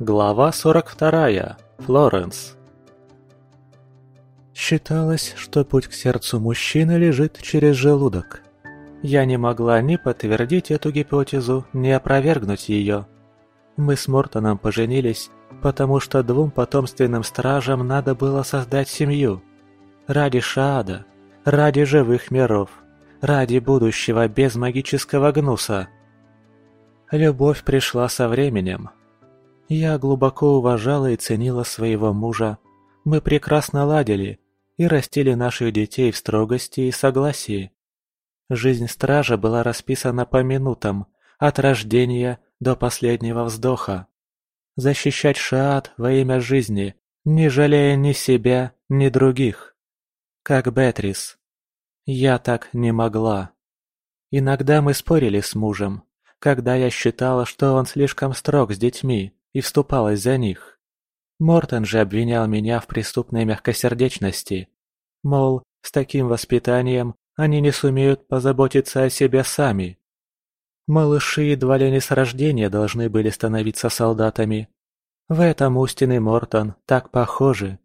Глава 42. Флоренс. Считалось, что путь к сердцу мужчины лежит через желудок. Я не могла ни подтвердить эту гипотезу, ни опровергнуть ее. Мы с Мортоном поженились, потому что двум потомственным стражам надо было создать семью. Ради Шаада, ради живых миров, ради будущего без магического гнуса. Любовь пришла со временем, я глубоко уважала и ценила своего мужа. Мы прекрасно ладили и растили наших детей в строгости и согласии. Жизнь стража была расписана по минутам, от рождения до последнего вздоха. Защищать Шаат во имя жизни, не жалея ни себя, ни других. Как Бетрис. Я так не могла. Иногда мы спорили с мужем, когда я считала, что он слишком строг с детьми, и вступалась за них. Мортон же обвинял меня в преступной мягкосердечности. Мол, с таким воспитанием они не сумеют позаботиться о себе сами. Малыши едва ли не с рождения должны были становиться солдатами. В этом Устин и Мортон так похожи.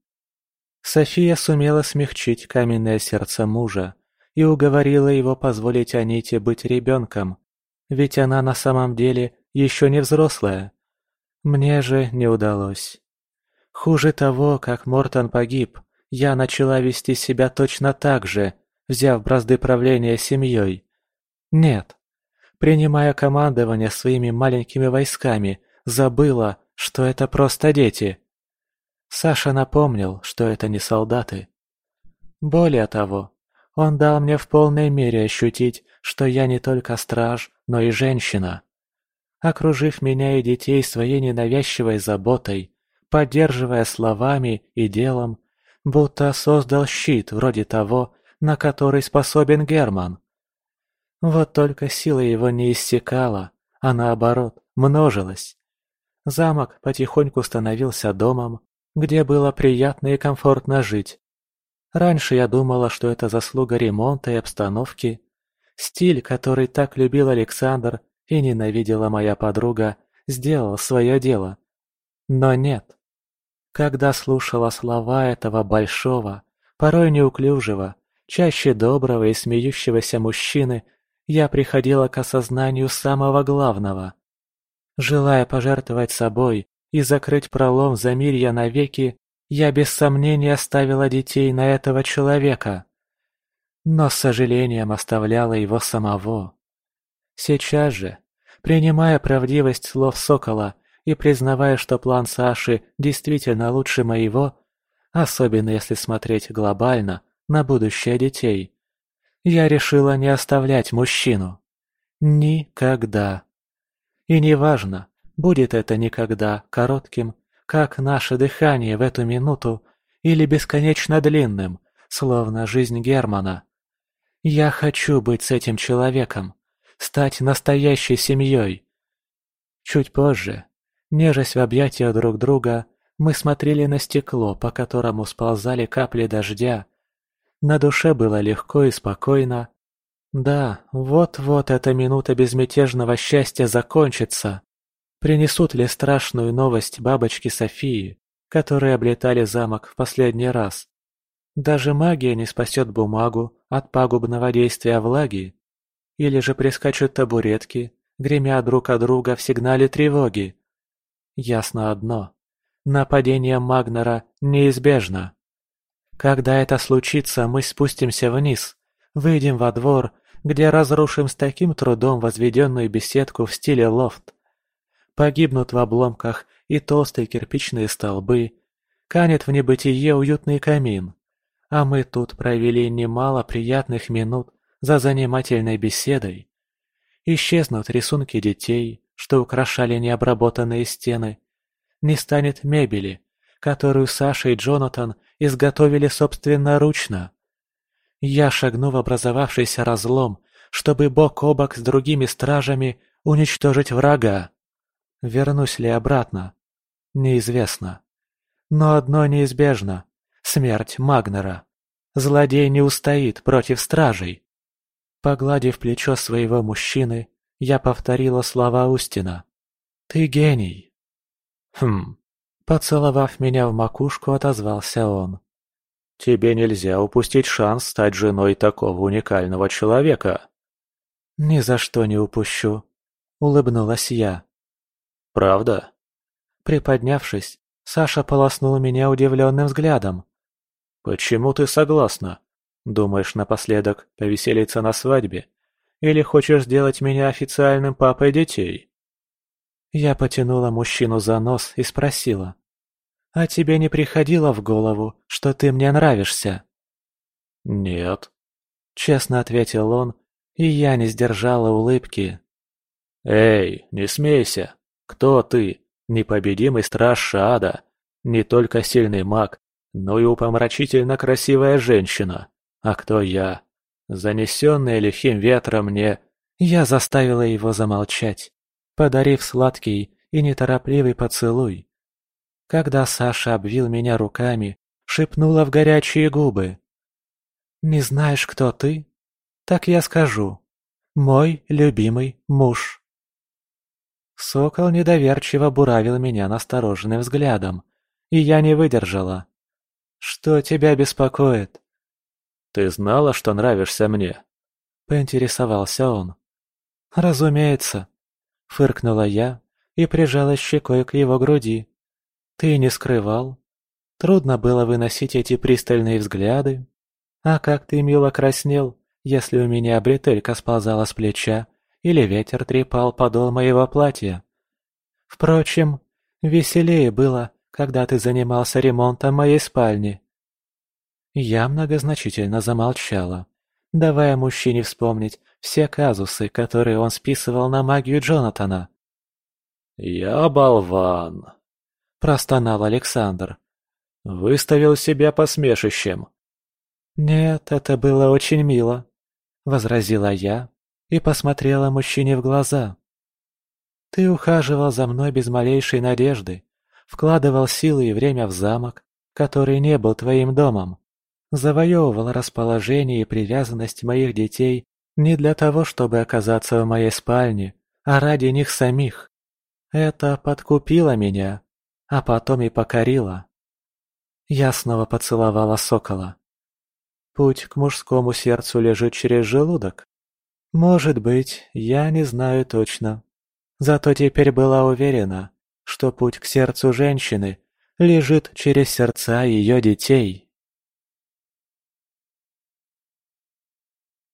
София сумела смягчить каменное сердце мужа и уговорила его позволить Аните быть ребенком, ведь она на самом деле еще не взрослая. Мне же не удалось. Хуже того, как Мортон погиб, я начала вести себя точно так же, взяв бразды правления семьей. Нет. Принимая командование своими маленькими войсками, забыла, что это просто дети. Саша напомнил, что это не солдаты. Более того, он дал мне в полной мере ощутить, что я не только страж, но и женщина окружив меня и детей своей ненавязчивой заботой, поддерживая словами и делом, будто создал щит вроде того, на который способен Герман. Вот только сила его не иссякала, а наоборот, множилась. Замок потихоньку становился домом, где было приятно и комфортно жить. Раньше я думала, что это заслуга ремонта и обстановки. Стиль, который так любил Александр, и ненавидела моя подруга, сделал свое дело. Но нет. Когда слушала слова этого большого, порой неуклюжего, чаще доброго и смеющегося мужчины, я приходила к осознанию самого главного. Желая пожертвовать собой и закрыть пролом замирья навеки, я без сомнения оставила детей на этого человека. Но с сожалением оставляла его самого. Сейчас же, принимая правдивость слов Сокола и признавая, что план Саши действительно лучше моего, особенно если смотреть глобально на будущее детей, я решила не оставлять мужчину. Никогда. И неважно, будет это никогда коротким, как наше дыхание в эту минуту, или бесконечно длинным, словно жизнь Германа. Я хочу быть с этим человеком, стать настоящей семьей. Чуть позже, нежась в объятиях друг друга, мы смотрели на стекло, по которому сползали капли дождя. На душе было легко и спокойно. Да, вот-вот эта минута безмятежного счастья закончится. Принесут ли страшную новость бабочки Софии, которые облетали замок в последний раз? Даже магия не спасет бумагу от пагубного действия влаги. Или же прискачут табуретки, гремя друг от друга в сигнале тревоги. Ясно одно. Нападение Магнера неизбежно. Когда это случится, мы спустимся вниз, выйдем во двор, где разрушим с таким трудом возведенную беседку в стиле лофт. Погибнут в обломках и толстые кирпичные столбы, канет в небытие уютный камин. А мы тут провели немало приятных минут за занимательной беседой. Исчезнут рисунки детей, что украшали необработанные стены. Не станет мебели, которую Саша и Джонатан изготовили собственноручно. Я шагну в образовавшийся разлом, чтобы бок о бок с другими стражами уничтожить врага. Вернусь ли обратно? Неизвестно. Но одно неизбежно — смерть Магнера. Злодей не устоит против стражей. Погладив плечо своего мужчины, я повторила слова Устина. «Ты гений!» «Хм...» Поцеловав меня в макушку, отозвался он. «Тебе нельзя упустить шанс стать женой такого уникального человека». «Ни за что не упущу», — улыбнулась я. «Правда?» Приподнявшись, Саша полоснул меня удивленным взглядом. «Почему ты согласна? Думаешь напоследок повеселиться на свадьбе? Или хочешь сделать меня официальным папой детей?» Я потянула мужчину за нос и спросила. «А тебе не приходило в голову, что ты мне нравишься?» «Нет», — честно ответил он, и я не сдержала улыбки. «Эй, не смейся! Кто ты? Непобедимый страж Шаада? Не только сильный маг, но и упомрачительно красивая женщина. А кто я? Занесенный лихим ветром мне...» Я заставила его замолчать, подарив сладкий и неторопливый поцелуй. Когда Саша обвил меня руками, шепнула в горячие губы. «Не знаешь, кто ты? Так я скажу. Мой любимый муж». Сокол недоверчиво буравил меня настороженным взглядом, и я не выдержала. «Что тебя беспокоит?» «Ты знала, что нравишься мне?» — поинтересовался он. «Разумеется», — фыркнула я и прижалась щекой к его груди. «Ты не скрывал. Трудно было выносить эти пристальные взгляды. А как ты мило краснел, если у меня бретелька сползала с плеча, или ветер трепал подол моего платья. Впрочем, веселее было, когда ты занимался ремонтом моей спальни. Я многозначительно замолчала, давая мужчине вспомнить все казусы, которые он списывал на магию Джонатана. «Я болван», — простонал Александр. «Выставил себя посмешищем». «Нет, это было очень мило», — возразила я, и посмотрела мужчине в глаза. «Ты ухаживал за мной без малейшей надежды, вкладывал силы и время в замок, который не был твоим домом, завоевывал расположение и привязанность моих детей не для того, чтобы оказаться в моей спальне, а ради них самих. Это подкупило меня, а потом и покорило. Я снова поцеловала сокола. Путь к мужскому сердцу лежит через желудок. Может быть, я не знаю точно. Зато теперь была уверена, что путь к сердцу женщины лежит через сердца ее детей.